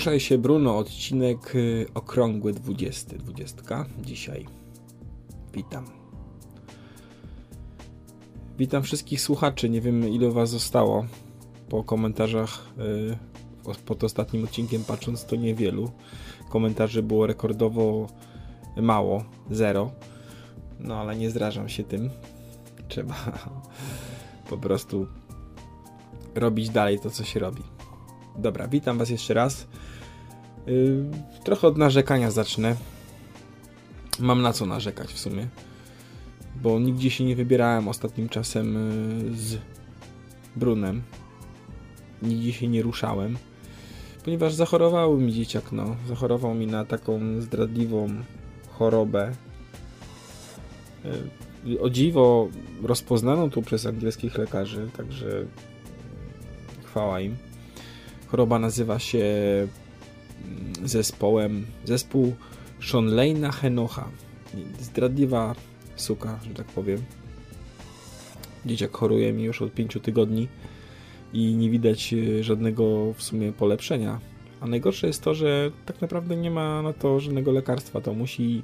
Ruszaj się Bruno, odcinek y, okrągły 20, 20 dzisiaj. Witam. Witam wszystkich słuchaczy. Nie wiem ile was zostało po komentarzach y, pod ostatnim odcinkiem patrząc to niewielu. Komentarzy było rekordowo mało, zero. No ale nie zrażam się tym. Trzeba po prostu robić dalej to co się robi. Dobra, witam Was jeszcze raz. Yy, trochę od narzekania zacznę. Mam na co narzekać w sumie. Bo nigdzie się nie wybierałem ostatnim czasem yy, z Brunem. Nigdzie się nie ruszałem. Ponieważ zachorowały mi dzieciak, no. Zachorował mi na taką zdradliwą chorobę. Yy, o dziwo rozpoznaną tu przez angielskich lekarzy, także chwała im. Choroba nazywa się zespołem zespół Shonleina Henocha. Zdradliwa suka, że tak powiem. Dzieciak choruje mi już od 5 tygodni i nie widać e, żadnego w sumie polepszenia. A najgorsze jest to, że tak naprawdę nie ma na to żadnego lekarstwa. To musi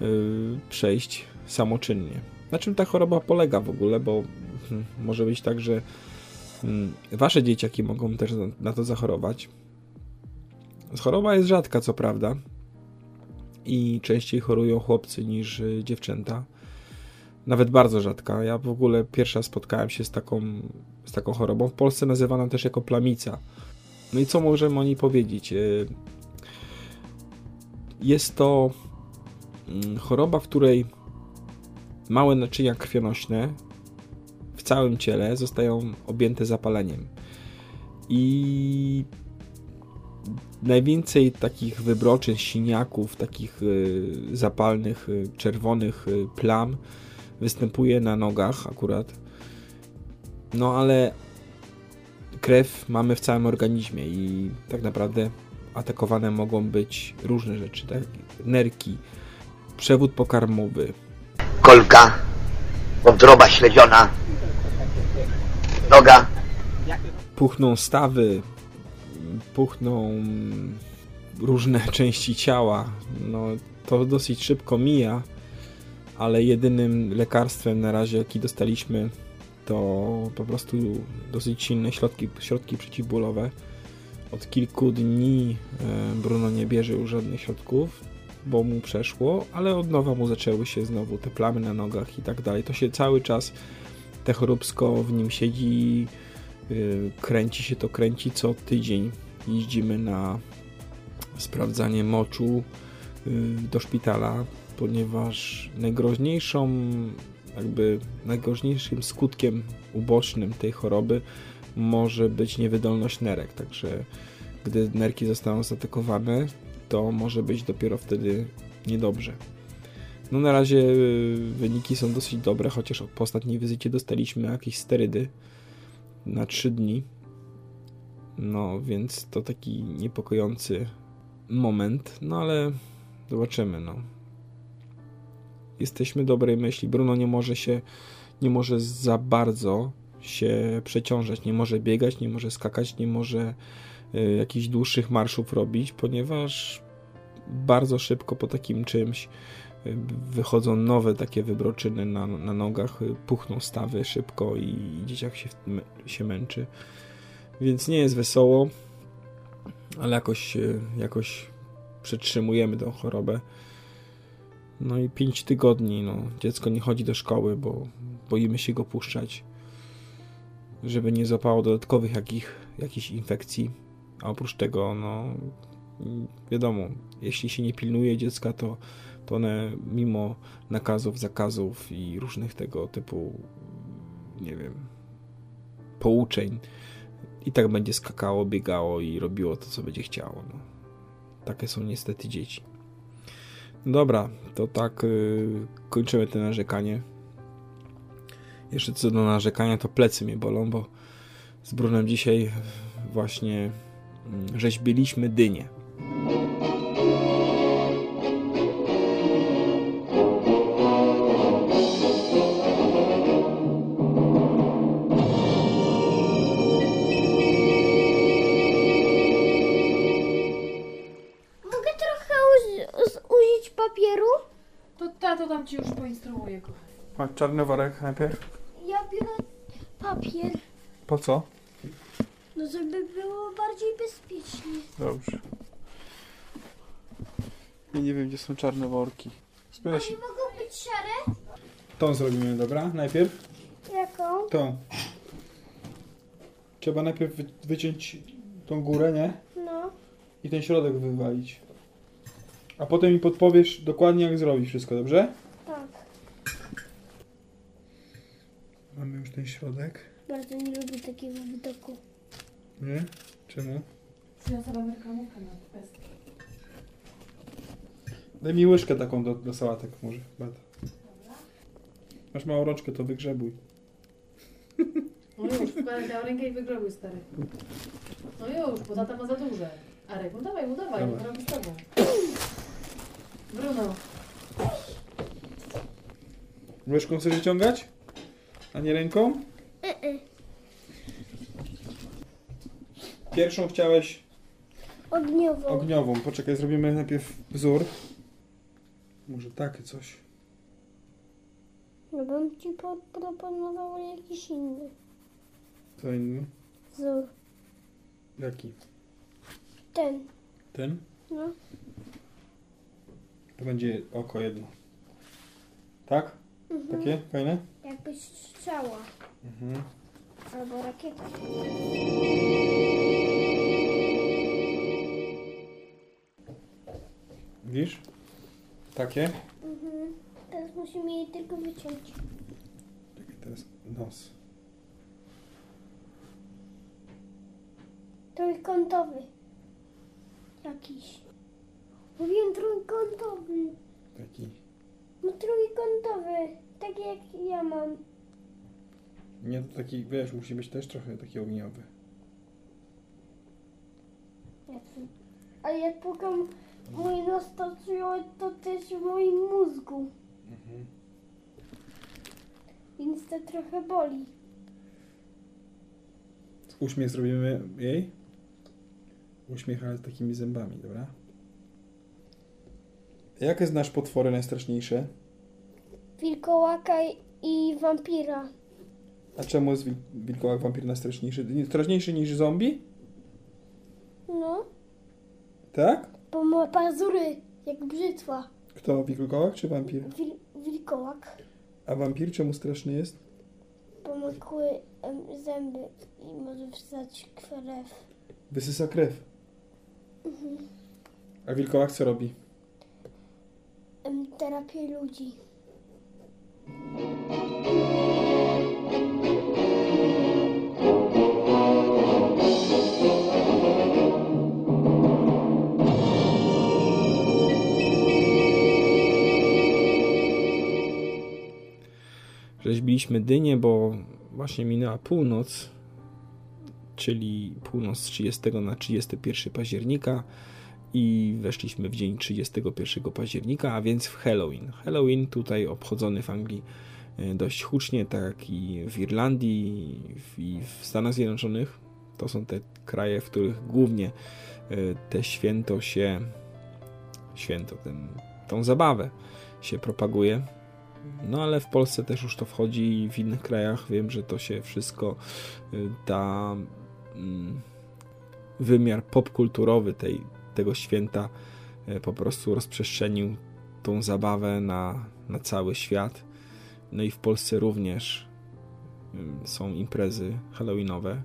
yy, przejść samoczynnie. Na czym ta choroba polega w ogóle? Bo hmm, może być tak, że Mm, wasze dzieciaki mogą też na to zachorować. Choroba jest rzadka, co prawda, i częściej chorują chłopcy niż y, dziewczęta. Nawet bardzo rzadka. Ja w ogóle pierwsza spotkałem się z taką, z taką chorobą. W Polsce nazywana też jako plamica. No i co możemy o niej powiedzieć? Y, jest to mm, choroba, w której małe naczynia krwionośne w całym ciele zostają objęte zapaleniem. I najwięcej takich wybroczyn, siniaków, takich y, zapalnych, y, czerwonych y, plam występuje na nogach akurat. No ale krew mamy w całym organizmie i tak naprawdę atakowane mogą być różne rzeczy, tak? Nerki, przewód pokarmowy. Kolka, wątroba śledziona, noga. Puchną stawy, puchną różne części ciała. No, to dosyć szybko mija, ale jedynym lekarstwem na razie, jaki dostaliśmy, to po prostu dosyć silne środki, środki przeciwbólowe. Od kilku dni e, Bruno nie bierze już żadnych środków, bo mu przeszło, ale od nowa mu zaczęły się znowu te plamy na nogach i tak dalej. To się cały czas te choróbsko w nim siedzi, kręci się to, kręci co tydzień. Jeździmy na sprawdzanie moczu y, do szpitala, ponieważ najgroźniejszą, jakby najgroźniejszym skutkiem ubocznym tej choroby może być niewydolność nerek. Także gdy nerki zostaną zaatakowane, to może być dopiero wtedy niedobrze. No na razie y, wyniki są dosyć dobre, chociaż po ostatniej wizycie dostaliśmy jakieś sterydy na 3 dni. No więc to taki niepokojący moment, no ale zobaczymy, no. Jesteśmy dobrej myśli. Bruno nie może się, nie może za bardzo się przeciążać, nie może biegać, nie może skakać, nie może y, jakichś dłuższych marszów robić, ponieważ bardzo szybko po takim czymś wychodzą nowe takie wybroczyny na, na nogach, puchną stawy szybko i dzieciak się, się męczy. Więc nie jest wesoło, ale jakoś, jakoś przetrzymujemy tą chorobę. No i 5 tygodni, no, dziecko nie chodzi do szkoły, bo boimy się go puszczać, żeby nie złapało dodatkowych jakich, jakichś infekcji. A oprócz tego, no, wiadomo, jeśli się nie pilnuje dziecka, to to one mimo nakazów, zakazów i różnych tego typu, nie wiem, pouczeń, i tak będzie skakało, biegało i robiło to, co będzie chciało. No. Takie są niestety dzieci. Dobra, to tak yy, kończymy te narzekanie. Jeszcze co do narzekania, to plecy mnie bolą, bo z Brunem dzisiaj właśnie rzeźbiliśmy dynię. Poinstruuje, kochanie. Masz czarny worek najpierw? Ja biorę papier, Po co? no żeby było bardziej bezpiecznie. Dobrze. Ja nie wiem, gdzie są czarne worki. Spytaj A nie mogą być szare? Tą zrobimy, dobra? Najpierw? Jaką? Tą. Trzeba najpierw wy- wyciąć tą górę, nie? No. I ten środek wywalić. A potem mi podpowiesz dokładnie, jak zrobić wszystko, dobrze? Tak. Mamy już ten środek. Bardzo nie lubię takiego widoku. Nie? Czemu? Przyniosę wam reklamówkę na pestki. Daj mi łyżkę taką do, do sałatek może, Beata. Masz małą rączkę, to wygrzebuj. No już, wkładaj tę rękę i wygrobuj, stary. No już, bo tata ma za duże. Arek, no dawaj, no dawaj, Dawaj. z tobą. Bruno, Łyżką chcesz wyciągać? A nie ręką? Pierwszą chciałeś Ogniową. ogniową. Poczekaj, zrobimy najpierw wzór. Może takie coś. No bym ci po- proponował jakiś inny Co inny? wzór. Jaki? Ten. Ten? No. To będzie oko jedno. Tak? Mhm. Takie? Fajne? Jakby strzała. Mhm. Albo rakieta. Widzisz? Takie? Mhm. Teraz musimy jej tylko wyciąć. Czekaj, teraz nos. Trójkątowy. Jakiś. Mówiłem trójkątowy. Taki. No trójkątowy. Taki jak ja mam. Nie, to taki, wiesz, musi być też trochę taki ogniowy. Ja tu- A jak pukam mój nos, to czuję to też w moim mózgu. Mhm. Więc to trochę boli. Uśmiech zrobimy jej. Uśmiech, ale z takimi zębami, dobra? Jakie znasz potwory najstraszniejsze? Wilkołaka i- wampira. A czemu jest wil- wilkołak wampir najstraszniejszy? Nie- Straszniejszy niż zombie? No, Tak? bo ma pazury jak brzytwa. Kto? Wilkołak czy wampir? Wil, wilkołak, A wampir czemu straszny jest? bo ma kły, zęby i może wstać krew. Wysysa krew. A wilkołak co robi? Terapię ludzi. Rzeźbiliśmy dynię, bo właśnie minęła północ, czyli północ z 30 na 31 października i weszliśmy w dzień 31 października, a więc w Halloween. Halloween tutaj obchodzony w Anglii e, dość hucznie, tak i w Irlandii i w Stanach Zjednoczonych. To są te kraje, w których głównie e, te święto się, święto, ten, tą zabawę się propaguje. No ale w Polsce też już to wchodzi i w innych krajach wiem, że to się wszystko ta mm, wymiar popkulturowy tej, tego święta y, po prostu rozprzestrzenił tą zabawę na, na cały świat. No i w Polsce również y, są imprezy halloweenowe.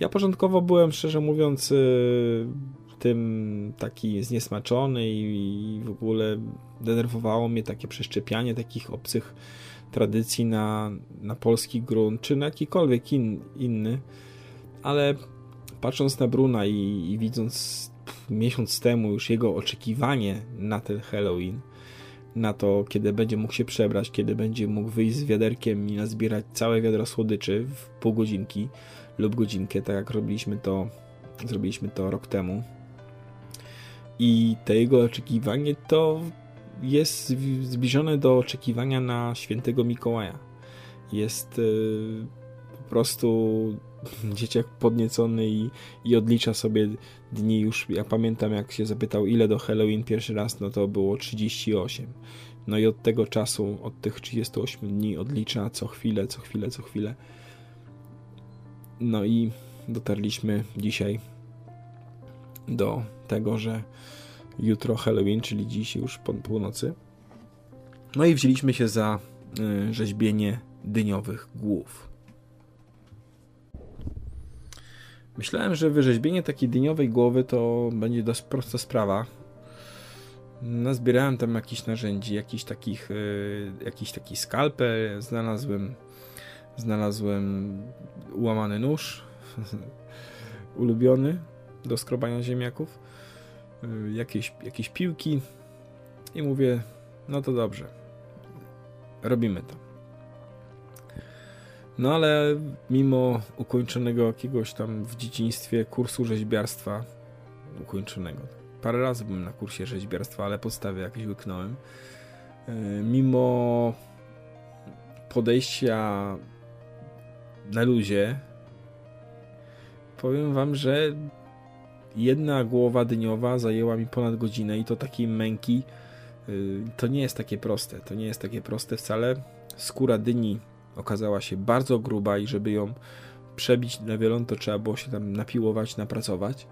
Ja początkowo byłem, szczerze mówiąc, y, tym taki zniesmaczony i w ogóle denerwowało mnie takie przeszczepianie takich obcych tradycji na, na polski grunt, czy na jakikolwiek in, inny, ale patrząc na Bruna i, i widząc miesiąc temu już jego oczekiwanie na ten Halloween, na to, kiedy będzie mógł się przebrać, kiedy będzie mógł wyjść z wiaderkiem i nazbierać całe wiadro słodyczy w pół godzinki lub godzinkę, tak jak robiliśmy to, zrobiliśmy to rok temu. I to jego oczekiwanie to jest zbliżone do oczekiwania na świętego Mikołaja. Jest po prostu dzieciak podniecony i, i odlicza sobie dni już, ja pamiętam jak się zapytał ile do Halloween pierwszy raz, no to było 38. No i od tego czasu, od tych 38 dni odlicza co chwilę, co chwilę, co chwilę. No i dotarliśmy dzisiaj do tego, że jutro Halloween, czyli dziś już po północy. No i wzięliśmy się za y, rzeźbienie dyniowych głów. Myślałem, że wyrzeźbienie takiej dyniowej głowy to będzie dość prosta sprawa. Nazbierałem tam jakichś narzędzi, jakiś takich, yy, jakiś taki skalpel, znalazłem, znalazłem ułamany nóż, ulubiony do skrobania ziemniaków, yy, jakieś, jakieś piłki. I mówię, no to dobrze, robimy to. No ale mimo ukończonego jakiegoś tam w dzieciństwie kursu rzeźbiarstwa, ukończonego, parę razy byłem na kursie rzeźbiarstwa, ale podstawy jakieś łyknąłem, e, mimo podejścia na luzie, powiem wam, że jedna głowa dyniowa zajęła mi ponad godzinę i to takiej męki e, to nie jest takie proste. To nie jest takie proste wcale. Skóra dyni okazała się bardzo gruba i żeby ją przebić na wielon, to trzeba było się tam napiłować, napracować.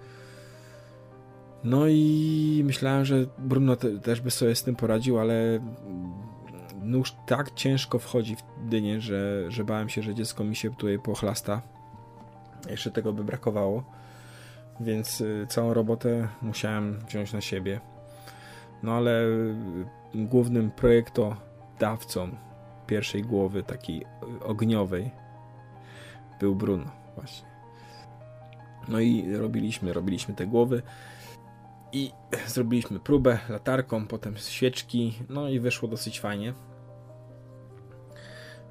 No i myślałem, że Bruno te, też by sobie z tym poradził, ale nóż tak ciężko wchodzi w dynię, że, że bałem się, że dziecko mi się tutaj pochlasta. Jeszcze tego by brakowało. Więc y, całą robotę musiałem wziąć na siebie. No ale głównym projektodawcą pierwszej głowy, takiej ogniowej, był Bruno właśnie. No i robiliśmy, robiliśmy te głowy i zrobiliśmy próbę latarką, potem świeczki, no i wyszło dosyć fajnie.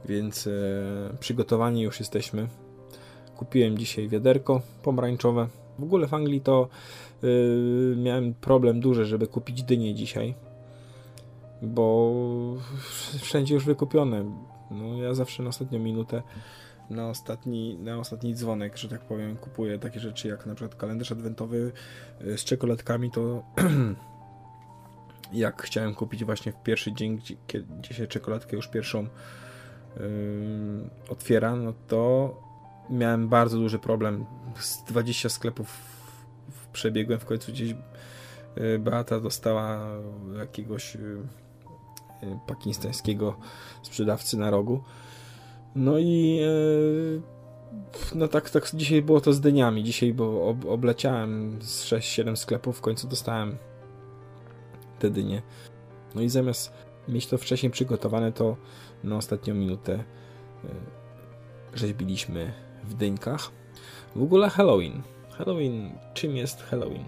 Więc e, przygotowani już jesteśmy. Kupiłem dzisiaj wiaderko pomarańczowe. W ogóle w Anglii to e, miałem problem duży, żeby kupić dynię dzisiaj bo wszędzie już wykupione. No, ja zawsze na ostatnią minutę, na ostatni, na ostatni dzwonek, że tak powiem, kupuję takie rzeczy jak na przykład kalendarz adwentowy y, z czekoladkami, to jak chciałem kupić właśnie w pierwszy dzień, gdzie się czekoladkę już pierwszą yy, otwiera, no to miałem bardzo duży problem. Z 20 sklepów przebiegłem, w końcu gdzieś y, Beata dostała jakiegoś Y, pakistańskiego sprzedawcy na rogu. No i y, no tak, tak dzisiaj było to z dyniami. Dzisiaj bo ob, obleciałem z 6-7 sklepów, w końcu dostałem te dynie. No i zamiast mieć to wcześniej przygotowane, to na ostatnią minutę y, rzeźbiliśmy w dynkach. W ogóle Halloween. Halloween, czym jest Halloween?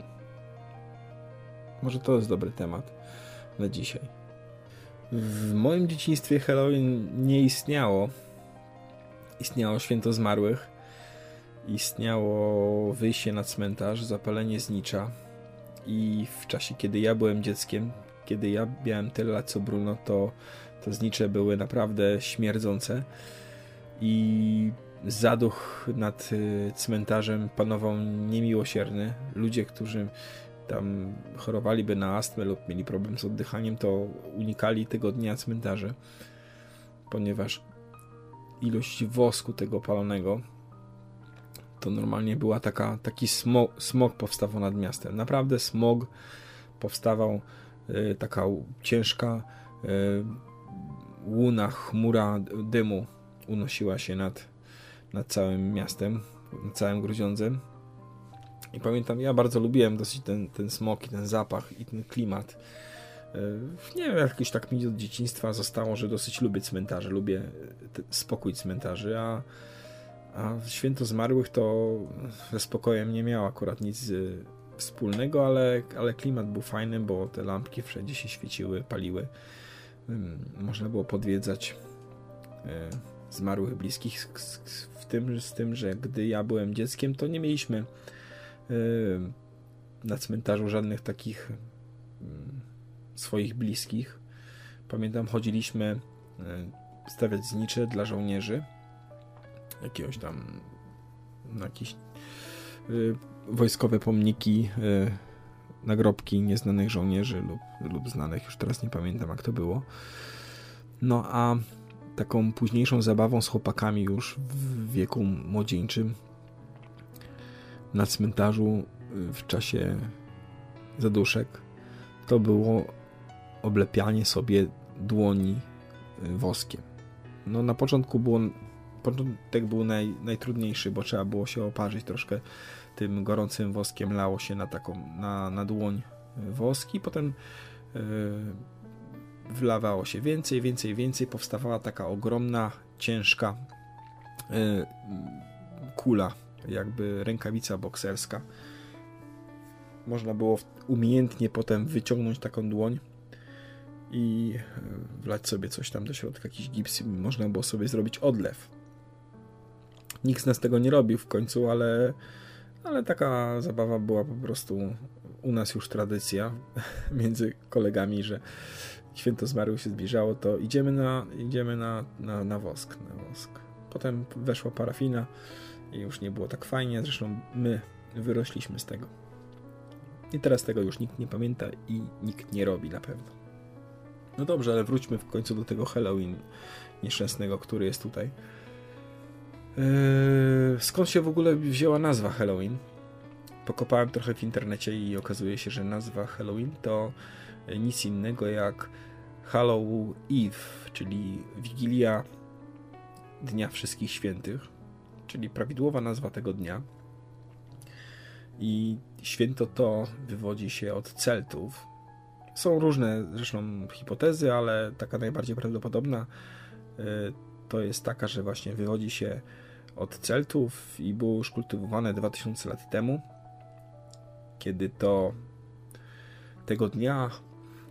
Może to jest dobry temat na dzisiaj. W moim dzieciństwie Halloween nie istniało. Istniało święto zmarłych. Istniało wyjście na cmentarz, zapalenie znicza. I w czasie, kiedy ja byłem dzieckiem, kiedy ja miałem tyle lat co Bruno, to, to znicze były naprawdę śmierdzące. I zaduch nad y, cmentarzem panował niemiłosierny. Ludzie, którzy tam chorowaliby na astmę lub mieli problem z oddychaniem, to unikali tego dnia cmentarzy, ponieważ ilość wosku tego palonego to normalnie była taka, taki smog, smog powstawał nad miastem. Naprawdę smog powstawał, y, taka ciężka y, łuna, chmura dymu unosiła się nad, nad całym miastem, nad całym Grudziądzem I pamiętam, ja bardzo lubiłem dosyć ten, ten smok i ten zapach i ten klimat. E, Nie wiem, jakoś tak mi od dzieciństwa zostało, że dosyć lubię cmentarze, lubię te- spokój cmentarzy, a, a święto zmarłych to ze spokojem nie miało akurat nic e, wspólnego, ale, ale klimat był fajny, bo te lampki wszędzie się świeciły, paliły. Można było podwiedzać e, zmarłych bliskich, w tym, z tym, że gdy ja byłem dzieckiem, to nie mieliśmy e, na cmentarzu żadnych takich mm, swoich bliskich. Pamiętam, chodziliśmy e, stawiać znicze dla żołnierzy. Jakiegoś tam na jakieś e, wojskowe pomniki, nagrobki nieznanych żołnierzy lub, lub znanych, już teraz nie pamiętam jak to było. No a taką późniejszą zabawą z chłopakami już w wieku młodzieńczym na cmentarzu y, w czasie zaduszek to było oblepianie sobie dłoni y, woskiem. No na początku było początek był naj, najtrudniejszy, bo trzeba było się oparzyć troszkę tym gorącym woskiem, lało się na taką na, na dłoń y, woski, potem yy, wlawało się więcej, więcej, więcej, powstawała taka ogromna, ciężka yy, kula, jakby rękawica bokserska. Można było umiejętnie potem wyciągnąć taką dłoń i yy, wlać sobie coś tam do środka, jakiś gips, można było sobie zrobić odlew. Nikt z nas tego nie robił w końcu, ale, ale taka zabawa była po prostu u nas już tradycja między kolegami, że święto zmarłych się zbliżało, to idziemy na, idziemy na, na, na wosk, na wosk. Potem weszła parafina i już nie było tak fajnie, zresztą my wyrośliśmy z tego. I teraz tego już nikt nie pamięta i nikt nie robi na pewno. No dobrze, ale wróćmy w końcu do tego Halloween nieszczęsnego, który jest tutaj. Eee, skąd się w ogóle wzięła nazwa Halloween? Pokopałem trochę w internecie i okazuje się, że nazwa Halloween to nic innego jak Hallow Eve, czyli Wigilia Dnia Wszystkich Świętych, czyli prawidłowa nazwa tego dnia. I święto to wywodzi się od Celtów. Są różne zresztą hipotezy, ale taka najbardziej prawdopodobna y, to jest taka, że właśnie wywodzi się od Celtów i było już kultywowane 2000 lat temu, kiedy to tego dnia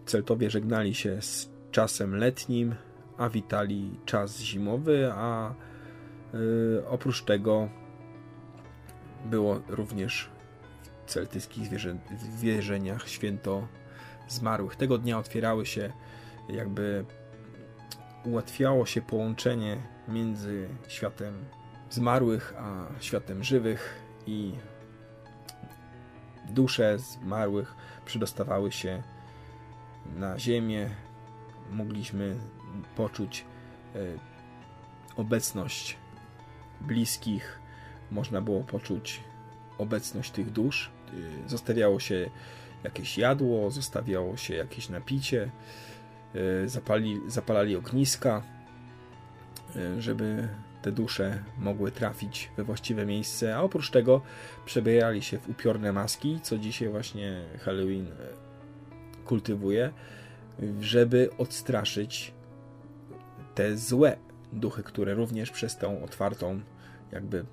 Celtowie żegnali się z czasem letnim, a witali czas zimowy, a oprócz tego było również w celtyckich zwierzę, wierzeniach święto zmarłych. Tego dnia otwierały się jakby ułatwiało się połączenie między światem zmarłych a światem żywych i dusze zmarłych przydostawały się na ziemię. Mogliśmy poczuć e, obecność bliskich, można było poczuć obecność tych dusz. E, Zostawiało się jakieś jadło, zostawiało się jakieś napicie, e, zapali, zapalali ogniska, e, żeby te dusze mogły trafić we właściwe miejsce, a oprócz tego przebierali się w upiorne maski, co dzisiaj właśnie Halloween kultywuje, żeby odstraszyć te złe duchy, które również przez tą otwartą jakby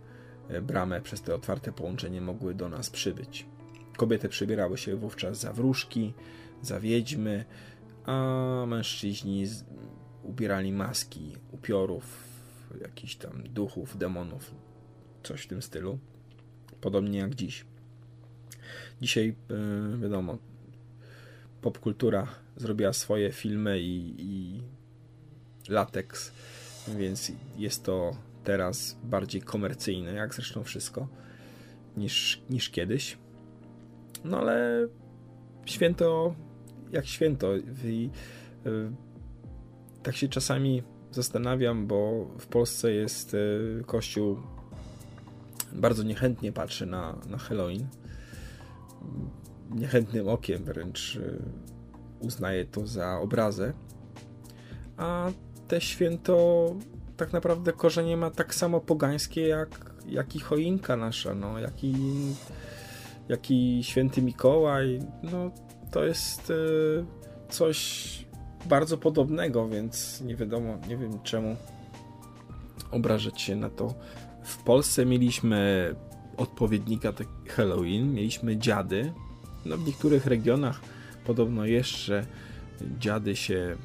e, bramę, przez te otwarte połączenie mogły do nas przybyć. Kobiety przybierały się wówczas za wróżki, za wiedźmy, a mężczyźni ubierali maski upiorów, jakichś tam duchów, demonów, coś w tym stylu. Podobnie jak dziś. Dzisiaj, e, wiadomo, popkultura zrobiła swoje filmy i, i lateks, więc jest to teraz bardziej komercyjne, jak zresztą wszystko, niż, niż kiedyś. No ale święto jak święto. I, y, tak się czasami zastanawiam, bo w Polsce jest y, kościół bardzo niechętnie patrzy na, na Halloween. Niechętnym okiem wręcz y, uznaje to za obrazę. A te święto tak naprawdę korzenie ma tak samo pogańskie jak, jak i choinka nasza, no, jak i jak i święty Mikołaj, no to jest e, coś bardzo podobnego, więc nie wiadomo, nie wiem czemu obrażać się na to. W Polsce mieliśmy odpowiednika tak Halloween, mieliśmy dziady. No w niektórych regionach podobno jeszcze dziady się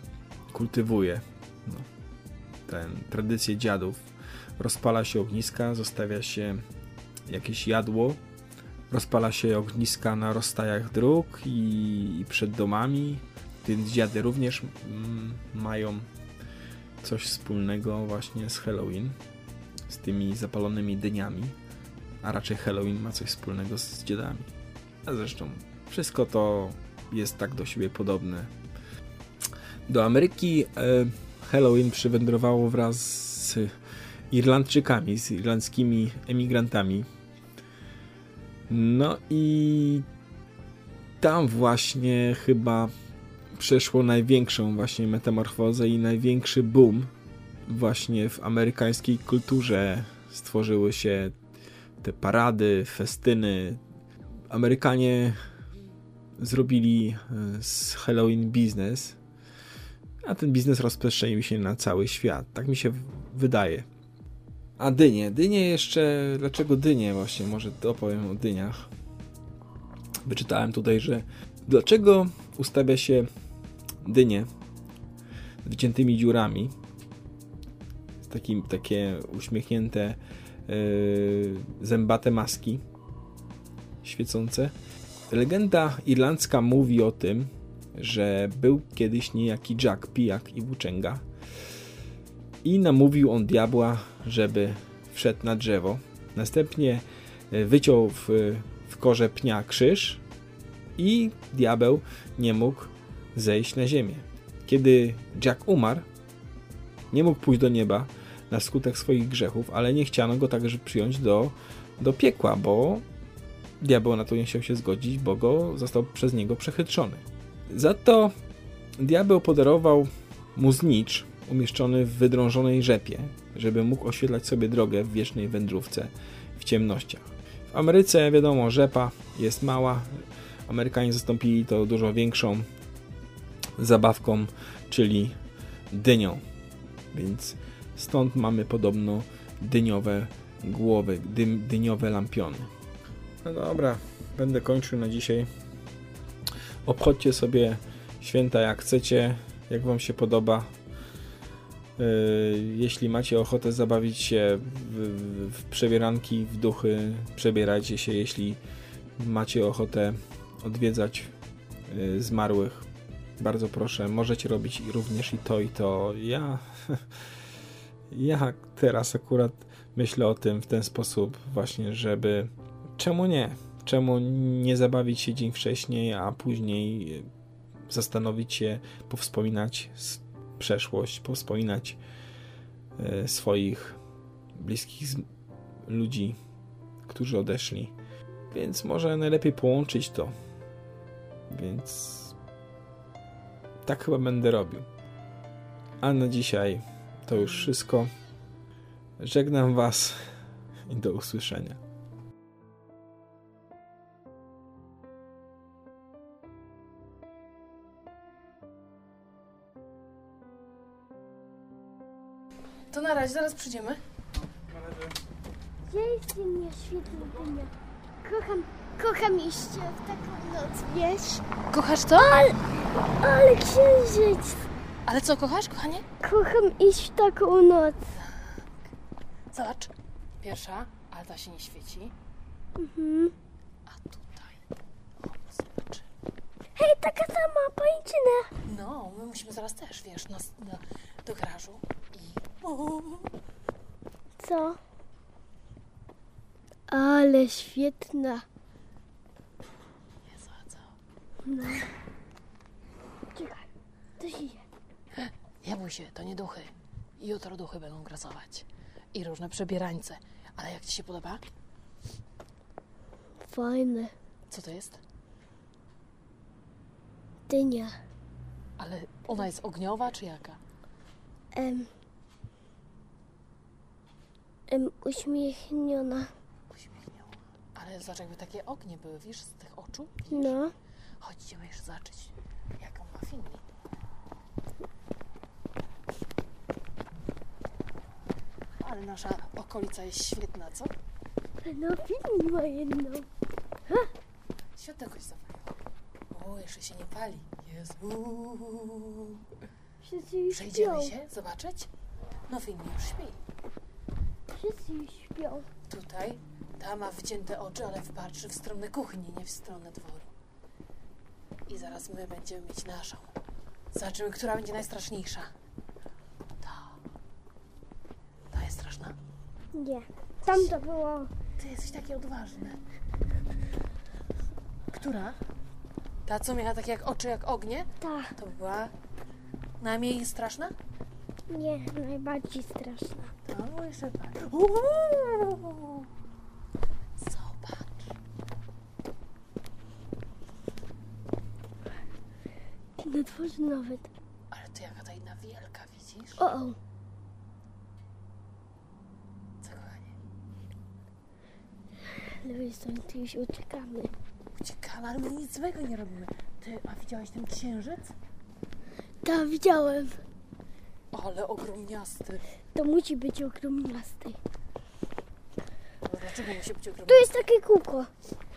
kultywuje. No, ten tradycję dziadów. Rozpala się ogniska, zostawia się jakieś jadło, rozpala się ogniska na rozstajach dróg i, i przed domami, więc dziady również mm, mają coś wspólnego właśnie z Halloween, z tymi zapalonymi dyniami, a raczej Halloween ma coś wspólnego z dziadami. A zresztą wszystko to jest tak do siebie podobne. Do Ameryki e, Halloween przywędrowało wraz z Irlandczykami, z irlandzkimi emigrantami. No i tam właśnie chyba przeszło największą właśnie metamorfozę i największy boom właśnie w amerykańskiej kulturze. Stworzyły się te parady, festyny. Amerykanie zrobili e, z Halloween biznes, a ten biznes rozprzestrzenił się na cały świat. Tak mi się wydaje. A dynie. Dynie jeszcze... Dlaczego dynie właśnie? Może opowiem o dyniach. Wyczytałem tutaj, że dlaczego ustawia się dynie z wyciętymi dziurami. Takim, takie uśmiechnięte yy, zębate maski świecące. Legenda irlandzka mówi o tym, że był kiedyś niejaki Jack, pijak i włóczęga i namówił on diabła, żeby wszedł na drzewo. Następnie wyciął w, w korze pnia krzyż i diabeł nie mógł zejść na ziemię. Kiedy Jack umarł, nie mógł pójść do nieba na skutek swoich grzechów, ale nie chciano go także przyjąć do, do piekła, bo diabeł na to nie chciał się zgodzić, bo go został przez niego przechytrzony. Za to diabeł podarował mu znicz umieszczony w wydrążonej rzepie, żeby mógł oświetlać sobie drogę w wiecznej wędrówce w ciemnościach. W Ameryce, wiadomo, rzepa jest mała. Amerykanie zastąpili to dużo większą zabawką, czyli dynią. Więc stąd mamy podobno dyniowe głowy, dyniowe lampiony. No dobra, będę kończył na dzisiaj. Obchodźcie sobie święta jak chcecie, jak wam się podoba. Yy, jeśli macie ochotę zabawić się w, w przebieranki, w duchy, przebierajcie się. Jeśli macie ochotę odwiedzać yy, zmarłych, bardzo proszę, możecie robić również i to, i to. Ja, ja teraz akurat myślę o tym w ten sposób właśnie, żeby czemu nie? Czemu nie zabawić się dzień wcześniej, a później zastanowić się, powspominać przeszłość, powspominać e, swoich bliskich ludzi, którzy odeszli. Więc może najlepiej połączyć to. Więc tak chyba będę robił. A na dzisiaj to już wszystko. Żegnam Was i do usłyszenia. Razie, zaraz przyjdziemy. Gdzie jest dynia, świetna dynia? Kocham, kocham iść w taką noc, wiesz? Kochasz to? Ale, ale księżyc! Ale co, kochasz, kochanie? Kocham iść w taką noc. Zobacz. Pierwsza, ale ta się nie świeci. Mhm. A tutaj. O, zobacz. Hej, taka sama pajęczyna. No, my musimy zaraz też, wiesz, na, na, do garażu i... Co? Ale świetna. Jezu, co? Czekaj, to się je. Nie bój się, to nie duchy. Jutro duchy będą grasować. I różne przebierańce. Ale jak ci się podoba? Fajne. Co to jest? Dynia. Ale ona jest ogniowa czy jaka? Em, em, uśmiechniona. Uśmiechniona. Ale zobacz, jakby takie ognie były, wiesz, z tych oczu. No. Chodź, idziemy jeszcze zobaczyć, jak on ma filmik. Ale nasza okolica jest świetna, co? No film ma jedną. Świetnie jakoś zapaliło. O, jeszcze się nie pali. Już Przejdziemy się zobaczyć? No film już śpi. Wszyscy już śpią. Tutaj ta ma wcięte oczy, ale patrzy w stronę kuchni, nie w stronę dworu. I zaraz my będziemy mieć naszą. Zobaczymy, która będzie najstraszniejsza. Ta. Ta jest straszna. Nie. Tam to było. Ty jesteś taki odważny. Która? Ta, co miała takie jak oczy, jak ognie? Ta. To była najmniej straszna? Nie, najbardziej straszna. To jeszcze tak. Uuu. Zobacz. Na dworze nawet. Ale ty jaka ta inna wielka, widzisz? O, o. Co kochanie? Lewej stąd już uciekamy. Uciekamy, ale my nic złego nie robimy. Ty, a widziałaś ten księżyc? Ta, widziałem. Ale ogromniasty. To musi być ogromniasty. No, dlaczego musi być ogromny? Tu jest takie kółko.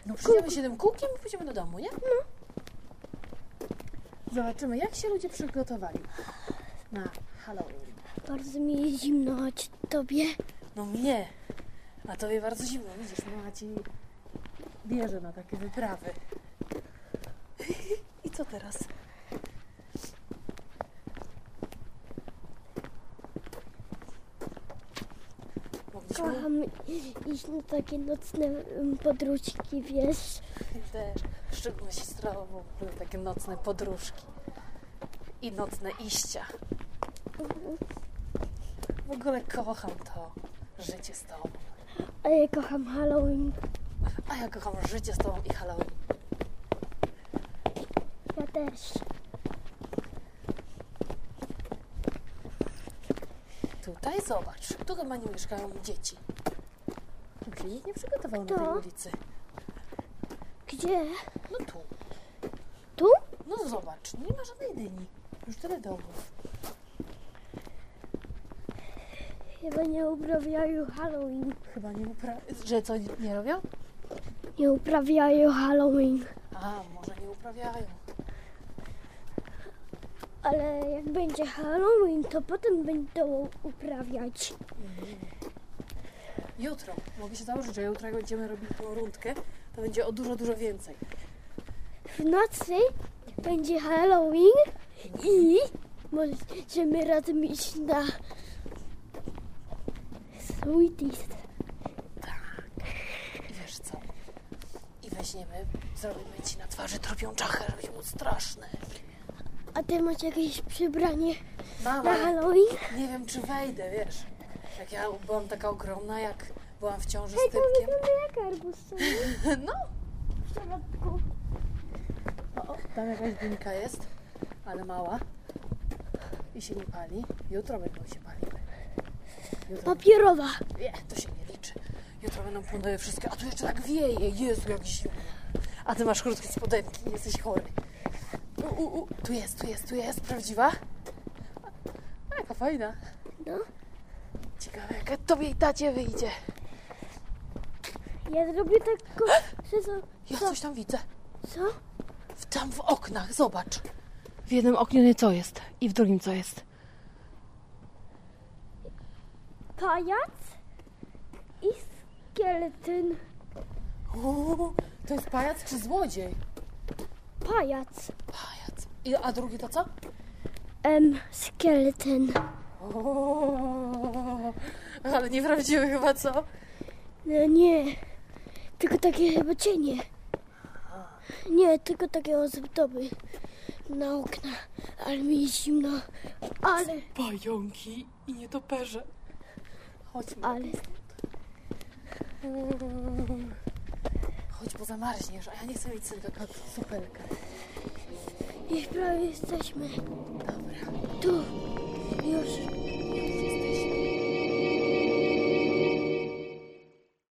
No przyjdziemy się tym kółkiem i pójdziemy do domu, nie? No. Zobaczymy, jak się ludzie przygotowali na Halloween. Bardzo mi jest zimno, choć tobie. No mnie. A tobie bardzo zimno, widzisz, mama ci bierze na takie wyprawy. I co teraz? Mogliśmy Kocham iść na takie nocne mm, podróżki, wiesz. też, w szczególności z Trawą, były takie nocne podróżki i nocne iścia. W ogóle kocham to życie z tobą. A ja kocham Halloween. A ja kocham życie z tobą i Halloween. Ja też. Tutaj zobacz, tu chyba nie mieszkają dzieci. Nikt nie przygotował na To? tej ulicy. Gdzie? No tu. Tu? No zobacz, nie ma żadnej dyni. Już tyle domów. Chyba nie uprawiają Halloween. Chyba nie upra... Że co, nie- nie robią? Nie uprawiają Halloween. A, może nie uprawiają. Ale jak będzie Halloween, to potem będą uprawiać. Jutro. Mogę się założyć, że jutro jak będziemy robili tą rundkę, to będzie o dużo, dużo więcej. W nocy będzie Halloween i możemy razem iść na Sweeties. I wiesz co? I weźmiemy, zrobimy ci na twarzy tropią czachę, był straszny. A ty masz jakieś przybranie Mama, na Halloween? nie wiem czy wejdę, wiesz. Jak ja byłam taka ogromna, jak byłam w ciąży z Hej, to typkiem. wygląda jak arbuz co nie? No, w środku. o, o, tam jakaś dynka jest, ale mała. I się nie pali. Jutro będą się paliły. Jutro Papierowa. Nie, to się nie liczy. Jutro będą płonęły wszystkie. A tu jeszcze tak wieje. Jezu, jak zimno. A ty masz krótkie spodenki, jesteś chory. U, u, u. Tu jest, tu jest, tu jest. Prawdziwa? A, jaka fajna. No. Ciekawe, jaka tobie i tacie wyjdzie. Ja zrobię tak, że co? Ja Co? coś tam widzę. Co? W, tam w oknach, zobacz. W jednym oknie co jest i w drugim co jest. Pajac i szkieletyn. Uuu, to jest pajac czy złodziej? Pajac. Pajac. I, a drugi to co? Em, szkieletyn. O, ale nieprawdziwy chyba, co? No nie, tylko takie chyba cienie. Nie, tylko takie ozdoby na okna. Ale mi jest zimno. Ale, Pająki i nietoperze. Chodźmy. ale, Chodź, bo zamarzniesz, a ja nie chcę mieć synka supelkę. już prawie jesteśmy. Dobra. Tu, już.